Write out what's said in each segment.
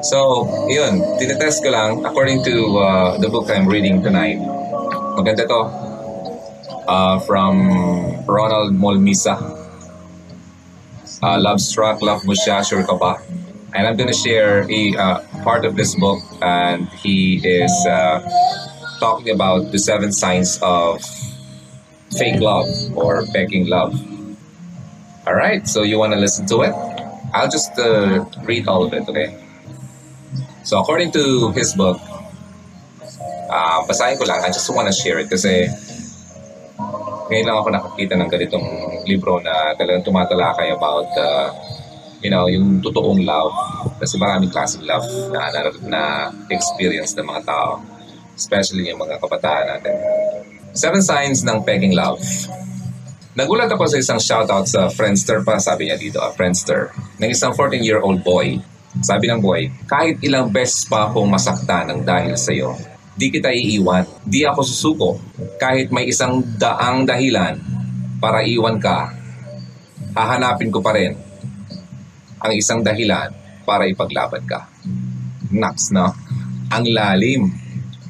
So, yun, tinetest ko lang according to uh, the book I'm reading tonight. Maganda to. Uh, from Ronald Molmisa. Uh, love Struck, Love Mo Siya, Sure Ka Ba? And I'm gonna share a uh, part of this book and he is uh, talking about the seven signs of fake love or begging love. All right, so you want to listen to it? I'll just uh, read all of it, okay? So according to his book, uh, basahin ko lang. I just want to share it kasi ngayon lang ako nakakita ng ganitong libro na talagang tumatalakay about uh, you know, yung totoong love. Kasi maraming klaseng love na, na, na experience ng mga tao. Especially yung mga kabataan natin. Seven signs ng pegging love. Nagulat ako sa isang shoutout sa Friendster pa, sabi niya dito, a Friendster, ng isang 14-year-old boy. Sabi ng boy, kahit ilang beses pa akong masakta ng dahil sa'yo, di kita iiwan. Di ako susuko. Kahit may isang daang dahilan para iwan ka, hahanapin ko pa rin ang isang dahilan para ipaglaban ka. Naks, no? Ang lalim.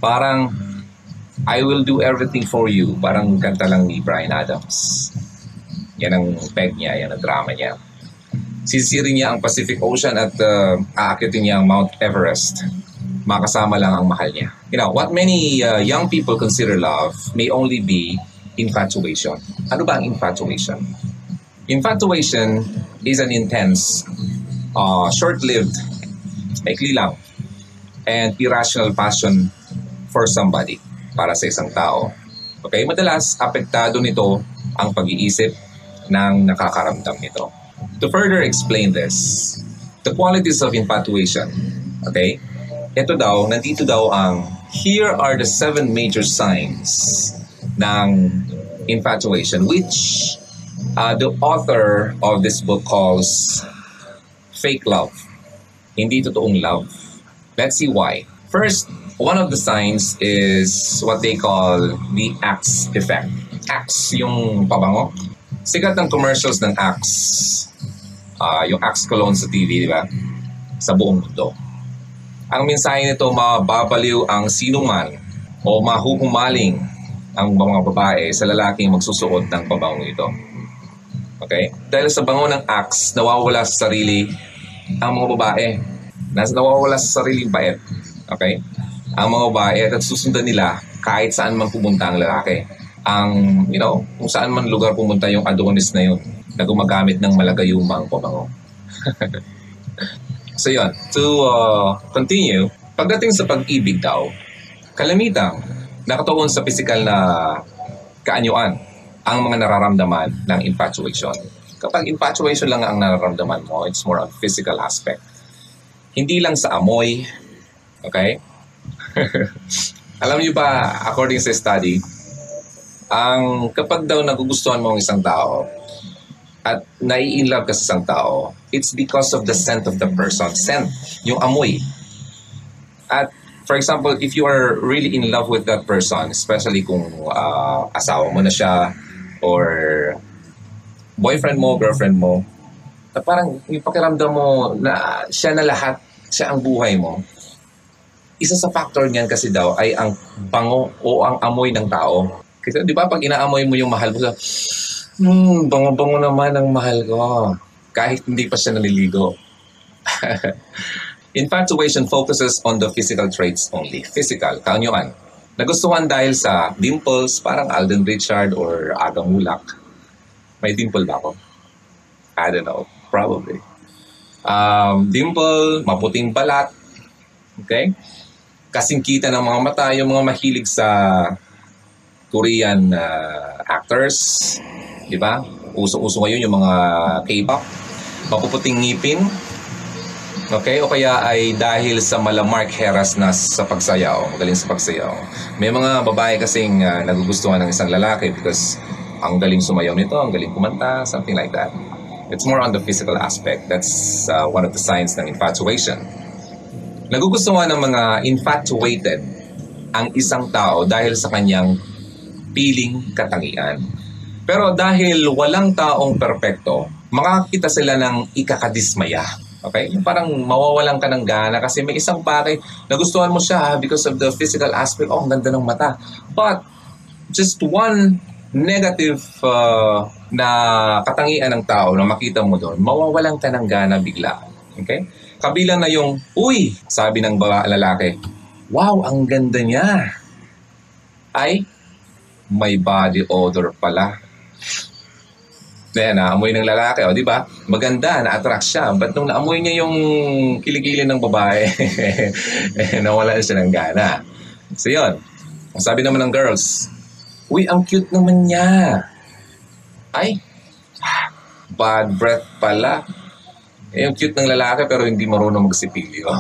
Parang, I will do everything for you. Parang kanta lang ni Brian Adams. Yan ang peg niya, yan ang drama niya. Sisirin niya ang Pacific Ocean at uh, aakitin niya ang Mount Everest. Makasama lang ang mahal niya. You know, what many uh, young people consider love may only be infatuation. Ano ba ang infatuation? Infatuation is an intense, uh, short-lived, maikli lang, and irrational passion for somebody, para sa isang tao. Okay, madalas apektado nito ang pag-iisip ng nakakaramdam nito. To further explain this, the qualities of infatuation, okay? Ito daw, nandito daw ang here are the seven major signs ng infatuation which uh, the author of this book calls fake love. Hindi totoong love. Let's see why. First, one of the signs is what they call the Axe effect. Axe, yung pabango. Sikat ng commercials ng Axe. Uh, yung Axe cologne sa TV, di ba? Sa buong mundo. Ang mensahe nito, mababaliw ang sinuman o mahuhumaling ang mga babae sa lalaking magsusuot ng pabango ito. Okay? Dahil sa bango ng Axe, nawawala sa sarili ang mga babae. Nas nawawala sa sariling bait. Okay? Ang mga babae at susundan nila kahit saan man pumunta ang lalaki. Ang, you know, kung saan man lugar pumunta yung Adonis na yun na gumagamit ng malagayumang pabango. so yun, to uh, continue, pagdating sa pag-ibig daw, kalamitang nakatuon sa physical na kaanyuan ang mga nararamdaman ng infatuation. Kapag infatuation lang ang nararamdaman mo, it's more on physical aspect. Hindi lang sa amoy, okay? Alam niyo ba, according sa study, ang kapag daw nagugustuhan mo ang isang tao at nai-inlove ka sa isang tao, it's because of the scent of the person. Scent, yung amoy. At for example, if you are really in love with that person, especially kung uh, asawa mo na siya or boyfriend mo, girlfriend mo, na parang yung pakiramdam mo na siya na lahat, siya ang buhay mo, isa sa factor niyan kasi daw ay ang bango o ang amoy ng tao. Kasi di ba pag inaamoy mo yung mahal mo, sa, hmm, bango-bango naman ang mahal ko. Kahit hindi pa siya naliligo. Infatuation focuses on the physical traits only. Physical, kaanyuan. Nagustuhan dahil sa dimples, parang Alden Richard or Aga Mulak. May dimple ba ako? I don't know. Probably. Um, dimple, maputing balat. Okay? Kasingkita ng mga mata, yung mga mahilig sa Korean uh, actors. Di ba? Uso-uso ngayon yung mga K-pop. Mapuputing ngipin. Okay? O kaya ay dahil sa malamark heras na sa pagsayaw, magaling sa pagsayaw. May mga babae kasing uh, nagugustuhan ng isang lalaki because ang galing sumayaw nito, ang galing kumanta, something like that. It's more on the physical aspect. That's uh, one of the signs ng infatuation. Nagugustuhan ng mga infatuated ang isang tao dahil sa kanyang piling katangian. Pero dahil walang taong perpekto, makakita sila ng ikakadismaya Okay? Yung parang mawawalan ka ng gana kasi may isang bagay nagustuhan mo siya because of the physical aspect. Oh, ang ganda ng mata. But just one negative uh, na katangian ng tao na makita mo doon, mawawalan ka ng gana bigla. Okay? Kabilang na yung, uy, sabi ng baba lalaki, wow, ang ganda niya. Ay, may body odor pala. Then, naamoy ng lalaki, o di ba? Maganda, na-attract siya. But nung naamoy niya yung kilikili ng babae, eh, nawala siya ng gana. So yun, ang sabi naman ng girls, Uy, ang cute naman niya. Ay, bad breath pala. Eh, yung cute ng lalaki pero hindi marunong magsipilyo.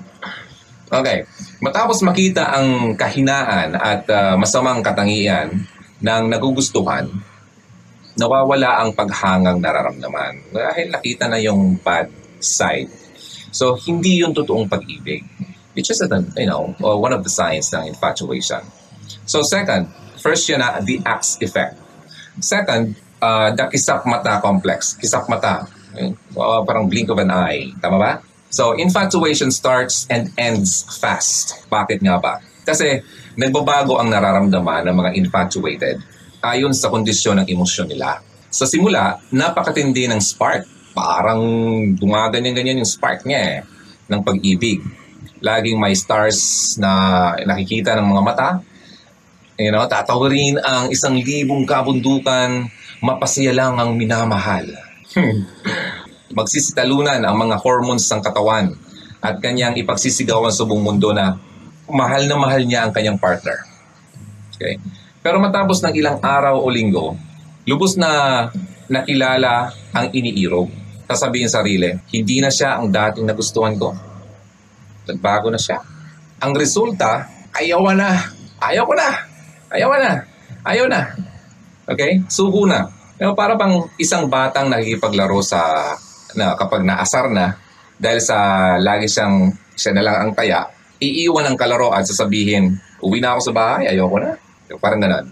okay. Matapos makita ang kahinaan at uh, masamang katangian ng nagugustuhan, nawawala ang paghangang nararamdaman dahil nakita na yung bad side. So, hindi yung totoong pag-ibig. It's just, a, you know, uh, one of the signs ng infatuation. So, second, first yun na, the axe effect. Second, uh, the kisap mata complex. Kisap mata. Uh, parang blink of an eye. Tama ba? So, infatuation starts and ends fast. Bakit nga ba? Kasi nagbabago ang nararamdaman ng mga infatuated ayon sa kondisyon ng emosyon nila. Sa simula, napakatindi ng spark. Parang gumaganyan-ganyan yung spark niya eh, ng pag-ibig. Laging may stars na nakikita ng mga mata. You know, tatawarin ang isang libong kabundukan, mapasaya lang ang minamahal. magsisitalunan ang mga hormones ng katawan at kanyang ipagsisigawan sa buong mundo na mahal na mahal niya ang kanyang partner. Okay? Pero matapos ng ilang araw o linggo, lubos na nakilala ang iniirog. Sasabihin sarili, hindi na siya ang dating nagustuhan ko. Nagbago na siya. Ang resulta, ayaw na. Ayaw ko na. Ayaw na. Ayaw na. Okay? Suko na. Pero para bang isang batang nakikipaglaro sa na kapag naasar na dahil sa lagi siyang siya na lang ang taya, iiwan ang kalaro at sasabihin, uwi na ako sa bahay, ayoko na. Parang ganun.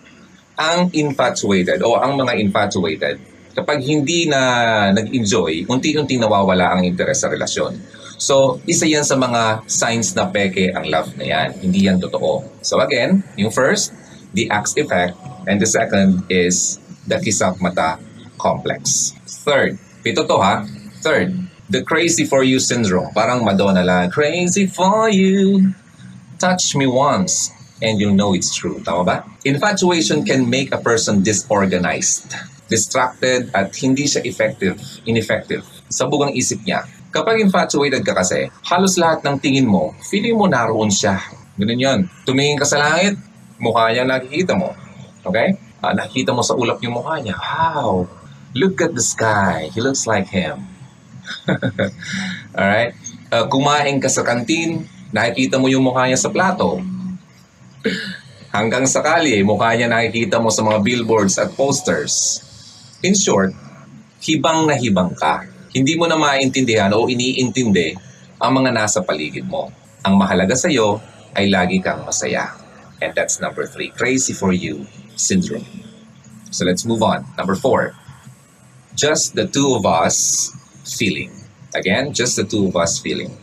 Ang infatuated o ang mga infatuated, kapag hindi na nag-enjoy, unti-unti nawawala ang interes sa relasyon. So, isa yan sa mga signs na peke ang love na yan. Hindi yan totoo. So again, yung first, the axe effect, and the second is the kisap mata complex. Third, pito to ha, Third, the crazy for you syndrome. Parang Madonna lang. Crazy for you. Touch me once and you'll know it's true. Tama ba? Infatuation can make a person disorganized, distracted, at hindi siya effective, ineffective sa bugang isip niya. Kapag infatuated ka kasi, halos lahat ng tingin mo, feeling mo naroon siya. Ganun yun. Tumingin ka sa langit, mukha niya nakikita mo. Okay? Uh, nakikita mo sa ulap yung mukha niya. Wow! Look at the sky. He looks like him. Alright? Uh, kumain ka sa kantin, nakikita mo yung mukha niya sa plato. Hanggang sakali, mukha niya nakikita mo sa mga billboards at posters. In short, hibang na hibang ka. Hindi mo na maintindihan o iniintindi ang mga nasa paligid mo. Ang mahalaga sa iyo ay lagi kang masaya. And that's number three, crazy for you syndrome. So let's move on. Number four, just the two of us feeling. Again, just the two of us feeling.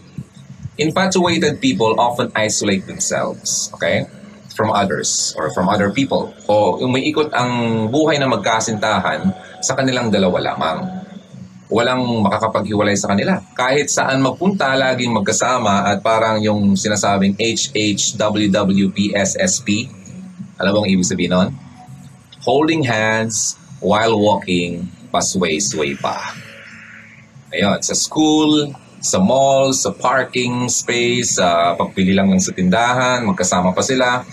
Infatuated people often isolate themselves, okay, from others or from other people. O umiikot ang buhay na magkasintahan sa kanilang dalawa lamang. Walang makakapaghiwalay sa kanila. Kahit saan magpunta, laging magkasama at parang yung sinasabing HHWWPSSP. Alam mo ang ibig sabihin nun? Holding hands while walking, pasway-sway pa. Ayun, sa school, sa mall, sa parking space, sa pagpili lang ng sa tindahan, magkasama pa sila.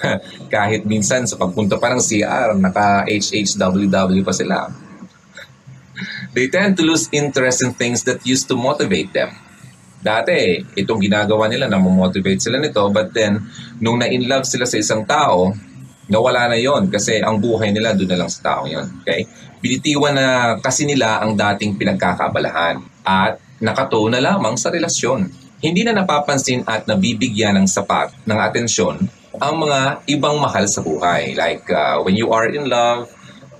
Kahit minsan sa pagpunta pa ng CR, naka-HHWW pa sila. They tend to lose interest in things that used to motivate them. Dati, itong ginagawa nila na motivate sila nito, but then, nung na-in love sila sa isang tao, nawala na yon kasi ang buhay nila doon na lang sa tao yon. Okay? Binitiwan na kasi nila ang dating pinagkakabalahan at nakatuon na lamang sa relasyon. Hindi na napapansin at nabibigyan ng sapat ng atensyon ang mga ibang mahal sa buhay. Like uh, when you are in love,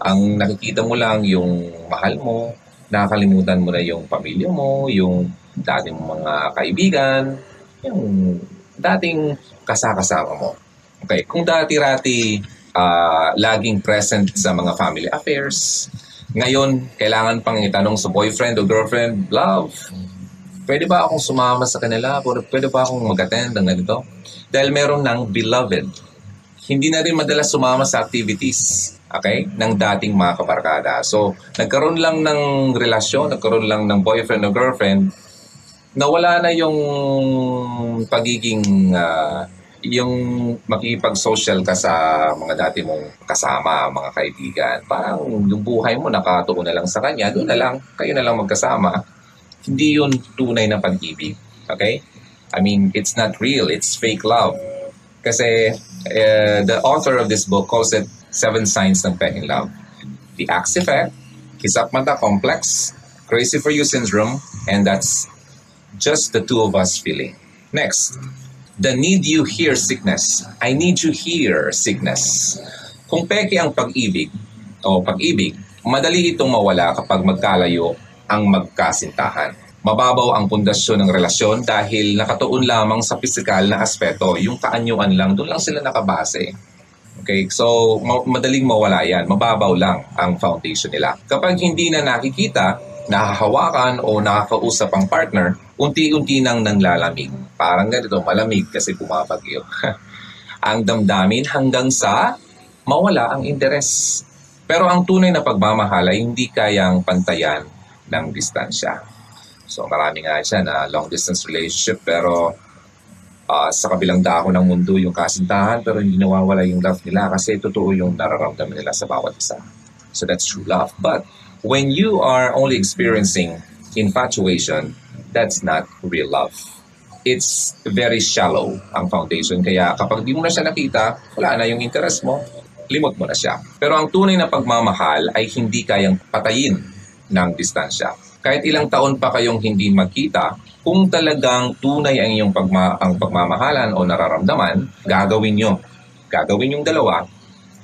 ang nakikita mo lang yung mahal mo, nakakalimutan mo na yung pamilya mo, yung dating mga kaibigan, yung dating kasakasama mo. Okay, kung dati-rati ah, laging present sa mga family affairs, ngayon, kailangan pang itanong sa boyfriend o girlfriend, love, pwede ba akong sumama sa kanila? Pwede, ba akong mag-attend ng ganito? Dahil meron ng beloved. Hindi na rin madalas sumama sa activities okay, ng dating mga kabarkada. So, nagkaroon lang ng relasyon, nagkaroon lang ng boyfriend o girlfriend, nawala na yung pagiging ah, yung makipag-social ka sa mga dati mong kasama, mga kaibigan. Parang yung buhay mo nakatuon na lang sa kanya, doon na lang, kayo na lang magkasama. Hindi yun tunay na pag-ibig. Okay? I mean, it's not real. It's fake love. Kasi uh, the author of this book calls it Seven Signs ng Peking Love. The Axe Effect, Kisapmata Complex, Crazy for You Syndrome, and that's just the two of us feeling. Next, the need you hear sickness. I need you hear sickness. Kung peke ang pag-ibig o pag-ibig, madali itong mawala kapag magkalayo ang magkasintahan. Mababaw ang pundasyon ng relasyon dahil nakatuon lamang sa pisikal na aspeto, yung kaanyuan lang, doon lang sila nakabase. Okay, so ma- madaling mawala yan. Mababaw lang ang foundation nila. Kapag hindi na nakikita, nahahawakan o nakakausap ang partner, unti-unti nang nanglalamig. Parang ganito, malamig kasi pumapagyo. ang damdamin hanggang sa mawala ang interes. Pero ang tunay na pagmamahal ay hindi kayang pantayan ng distansya. So marami nga siya na long distance relationship pero ah, sa kabilang dako ng mundo yung kasintahan pero hindi nawawala yung love nila kasi totoo yung nararamdaman nila sa bawat isa. So that's true love. But when you are only experiencing infatuation, that's not real love. It's very shallow ang foundation. Kaya kapag di mo na siya nakita, wala na yung interest mo, limot mo na siya. Pero ang tunay na pagmamahal ay hindi kayang patayin ng distansya. Kahit ilang taon pa kayong hindi magkita, kung talagang tunay ang iyong pagma- ang pagmamahalan o nararamdaman, gagawin nyo. Gagawin yung dalawa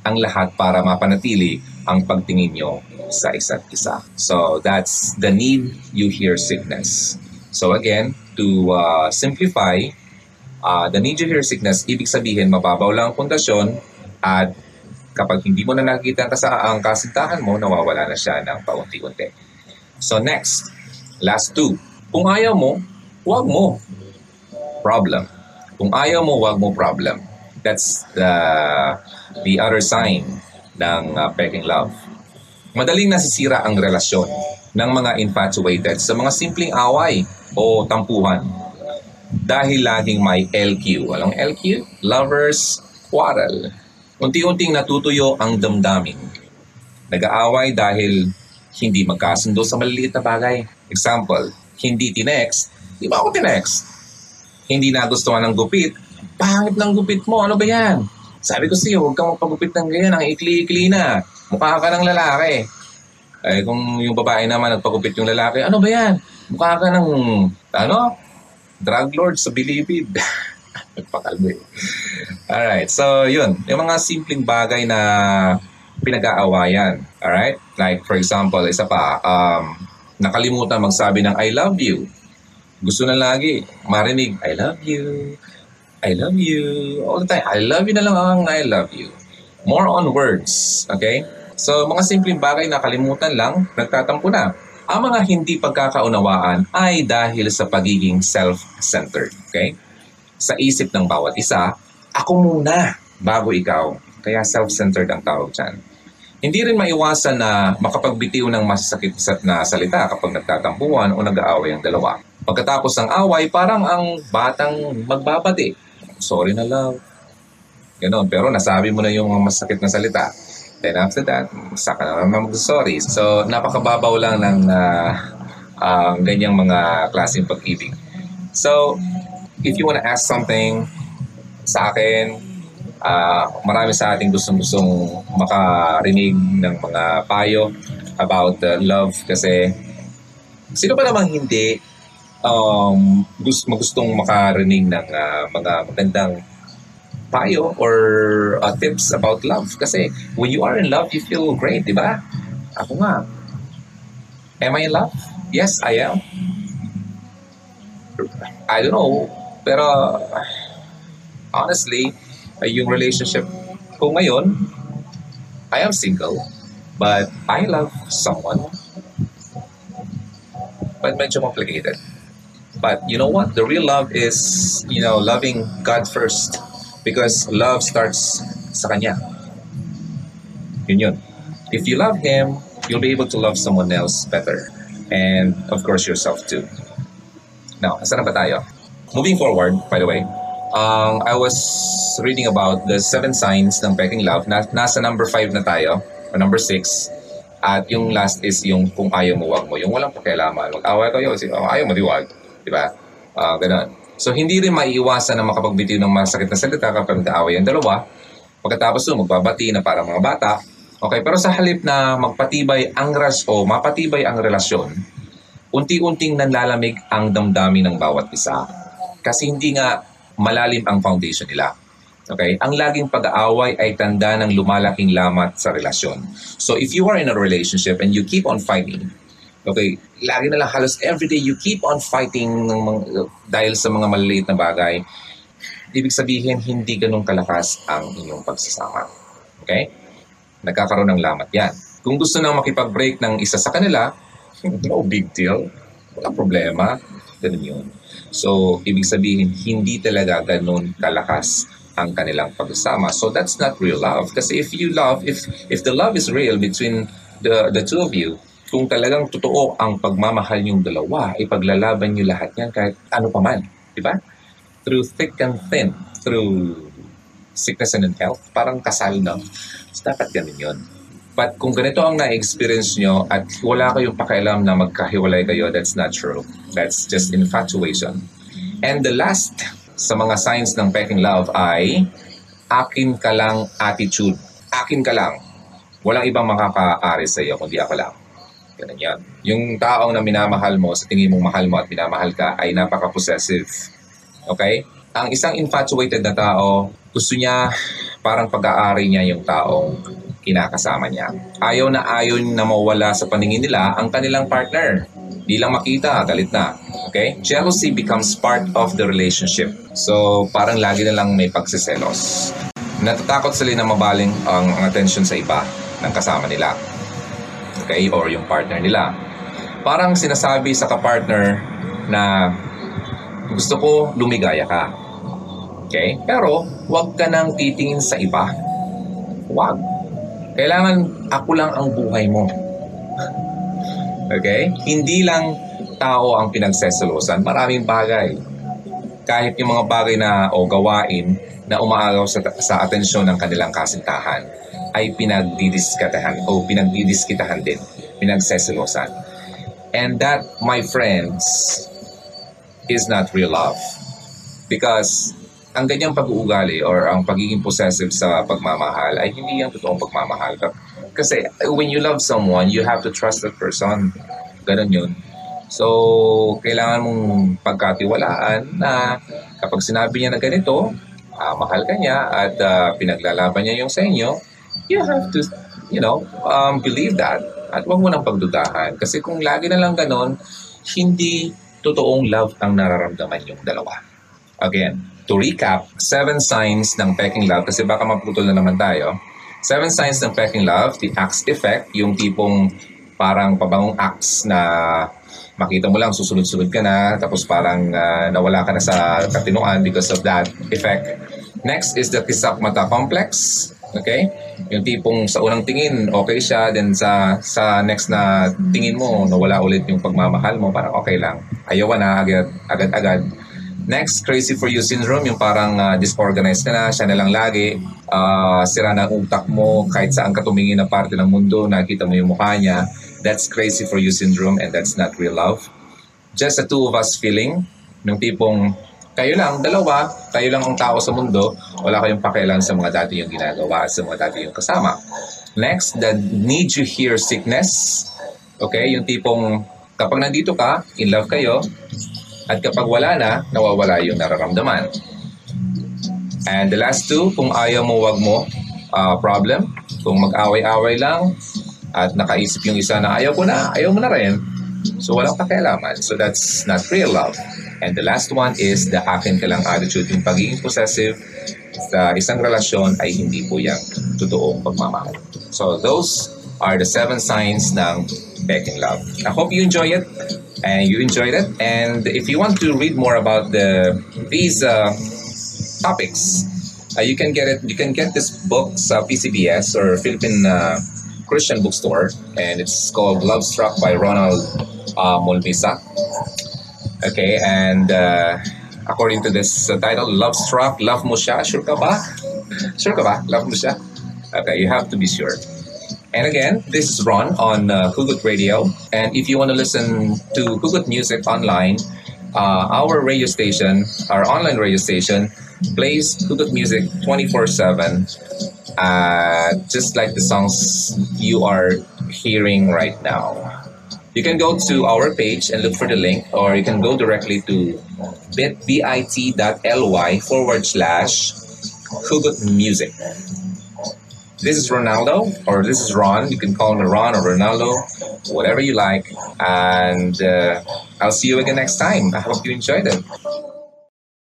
ang lahat para mapanatili ang pagtingin nyo sa isa't isa. So that's the need you hear sickness. So again, to uh, simplify, uh, the you hear sickness, ibig sabihin mababaw lang ang pundasyon at kapag hindi mo na nakikita ang, kasa- ang kasintahan mo, nawawala na siya ng paunti-unti. So next, last two. Kung ayaw mo, huwag mo. Problem. Kung ayaw mo, huwag mo problem. That's the the other sign ng uh, peking love. Madaling nasisira ang relasyon ng mga infatuated sa mga simpleng away o tampuhan dahil laging may LQ. Alam LQ? Lovers quarrel. Unti-unting natutuyo ang damdamin. Nag-aaway dahil hindi magkasundo sa maliliit na bagay. Example, hindi tinext, di ba ako tinext? Hindi nagustuhan ng gupit, pangit ng gupit mo, ano ba yan? Sabi ko sa'yo, huwag kang magpagupit ng ganyan, ang ikli-ikli na. Mukha ka ng lalaki. Eh kung yung babae naman nagpagupit yung lalaki, ano ba yan? Mukha ka ng, ano? Drug lord sa bilibid. Nagpakalbo eh. Alright, so yun. Yung mga simpleng bagay na pinag-aawayan. Alright? Like for example, isa pa, um, nakalimutan magsabi ng I love you. Gusto na lagi marinig, I love you, I love you, all the time. I love you na lang ang I love you. More on words, okay? So, mga simpleng bagay na kalimutan lang, nagtatampo na. Ang mga hindi pagkakaunawaan ay dahil sa pagiging self-centered, okay? Sa isip ng bawat isa, ako muna bago ikaw. Kaya self-centered ang tawag dyan. Hindi rin maiwasan na makapagbitiw ng masasakit na salita kapag nagtatampuan o nag-aaway ang dalawa. Pagkatapos ng away, parang ang batang magbabati. Sorry na love. Ganon. Pero nasabi mo na yung masakit na salita. Then after that, saka na naman mag-sorry. So, napakababaw lang ng uh, uh, ganyang mga klaseng pag-ibig. So, if you wanna ask something sa akin, uh, marami sa ating gustong-gustong makarinig ng mga payo about uh, love kasi sino ba namang hindi um, gusto, magustong makarinig ng uh, mga magandang payo or uh, tips about love kasi when you are in love you feel great di ba ako nga Am I in love? Yes, I am. I don't know. Pero, honestly, ay yung relationship ko ngayon, I am single. But I love someone. But medyo complicated. But you know what? The real love is, you know, loving God first. Because love starts sa Kanya. Yun yun. If you love Him, you'll be able to love someone else better. And of course, yourself too. Now, na ba tayo? Moving forward, by the way, um, I was reading about the seven signs ng peking love. Na, nasa number five na tayo, or number six. At yung last is yung kung ayaw mo, wag mo. Yung walang pakialaman. Mag-away kayo, kasi oh, ayaw mo, di wag. Di ba? Ah, ganun. So, hindi rin maiiwasan na makapagbitiw ng masakit na salita kapag nag-aaway ang dalawa. Pagkatapos nun, magbabati na parang mga bata. Okay, pero sa halip na magpatibay ang ras o mapatibay ang relasyon, unti-unting nanlalamig ang damdamin ng bawat isa. Kasi hindi nga malalim ang foundation nila. Okay? Ang laging pag-aaway ay tanda ng lumalaking lamat sa relasyon. So if you are in a relationship and you keep on fighting, okay, lagi na lang halos everyday you keep on fighting ng mga, dahil sa mga maliliit na bagay, ibig sabihin hindi ganun kalakas ang inyong pagsasama. Okay? Nagkakaroon ng lamat yan. Kung gusto nang makipag-break ng isa sa kanila, no big deal. Wala problema. Ganun yun. So, ibig sabihin, hindi talaga ganun kalakas ang kanilang pagsasama. So, that's not real love. Kasi if you love, if if the love is real between the the two of you, kung talagang totoo ang pagmamahal niyong dalawa, ipaglalaban niyo lahat yan kahit ano pa man. Di ba? Through thick and thin, through sickness and health, parang kasal na. So, dapat ganun yun. But kung ganito ang na-experience nyo at wala kayong pakialam na magkahiwalay kayo, that's not true. That's just infatuation. And the last sa mga signs ng peking love ay akin ka lang attitude. Akin ka lang. Walang ibang makakaari sa iyo kundi ako lang. Ganun yan. Yung taong na minamahal mo, sa tingin mong mahal mo at minamahal ka, ay napaka-possessive. Okay? Ang isang infatuated na tao, gusto niya parang pag-aari niya yung taong kinakasama niya. Ayaw na ayaw na mawala sa paningin nila ang kanilang partner. Di lang makita, galit na. Okay? Jealousy becomes part of the relationship. So, parang lagi na lang may pagsiselos. Natatakot sila na mabaling ang, attention sa iba ng kasama nila. Okay? Or yung partner nila. Parang sinasabi sa kapartner na gusto ko lumigaya ka. Okay? Pero, huwag ka nang titingin sa iba. Huwag. Kailangan ako lang ang buhay mo. Okay? Hindi lang tao ang pinagseselosan. Maraming bagay. Kahit yung mga bagay na o gawain na umaagaw sa, sa atensyon ng kanilang kasintahan ay pinagdidiskatahan o pinagdidiskitahan din. Pinagseselosan. And that, my friends, is not real love. Because ang ganyang pag-uugali or ang pagiging possessive sa pagmamahal ay hindi yung totoong pagmamahal. Kasi when you love someone, you have to trust that person. Ganon yun. So, kailangan mong pagkatiwalaan na kapag sinabi niya na ganito, ah, mahal ka niya at ah, pinaglalaban niya yung sa inyo, you have to, you know, um, believe that. At huwag mo nang pagdudahan. Kasi kung lagi na lang ganon, hindi totoong love ang nararamdaman yung dalawa. Again, to recap, seven signs ng peking love, kasi baka maputol na naman tayo. Seven signs ng peking love, the axe effect, yung tipong parang pabangong axe na makita mo lang, susunod-sunod ka na, tapos parang ah, nawala ka na sa katinuan because of that effect. Next is the kisak mata complex. Okay? Yung tipong sa unang tingin, okay siya. Then sa sa next na tingin mo, nawala ulit yung pagmamahal mo, parang okay lang. Ayaw na agad, agad-agad. Next, crazy for you syndrome, yung parang ah, disorganized ka na, siya na lang lagi, ah, sira na utak mo, kahit saan ka tumingin na parte ng mundo, nakita mo yung mukha niya. That's crazy for you syndrome and that's not real love. Just the two of us feeling, yung tipong kayo lang, dalawa, kayo lang ang tao sa mundo, wala kayong pakialam sa mga dati yung ginagawa at sa mga dati yung kasama. Next, the need you hear sickness. Okay, yung tipong kapag nandito ka, in love kayo, at kapag wala na, nawawala yung nararamdaman. And the last two, kung ayaw mo, wag mo, uh, problem. Kung mag-away-away lang, at nakaisip yung isa na ayaw ko na, ayaw mo na rin, so walang pakialaman. So that's not real love. And the last one is the akin ka lang attitude, yung pagiging possessive sa isang relasyon ay hindi po yan totoong pagmamahal. So those are the seven signs ng Begging Love. I hope you enjoy it and you enjoyed it. And if you want to read more about the these uh, topics, uh, you can get it. You can get this book sa PCBS or Philippine uh, Christian Bookstore, and it's called Love Struck by Ronald uh. Okay, and uh, according to this uh, title, Love Struck, Love mo siya, sure ka ba? Sure ka ba? Love mo siya? Okay, you have to be sure. And again, this is Ron on uh, Hugot Radio. And if you want to listen to Hugot Music online, uh, our radio station, our online radio station, plays Hugot Music 24 7, uh, just like the songs you are hearing right now. You can go to our page and look for the link, or you can go directly to bit, bit.ly forward slash Hugot Music. This is Ronaldo, or this is Ron. You can call me Ron or Ronaldo, whatever you like. And uh, I'll see you again next time. I hope you enjoyed it.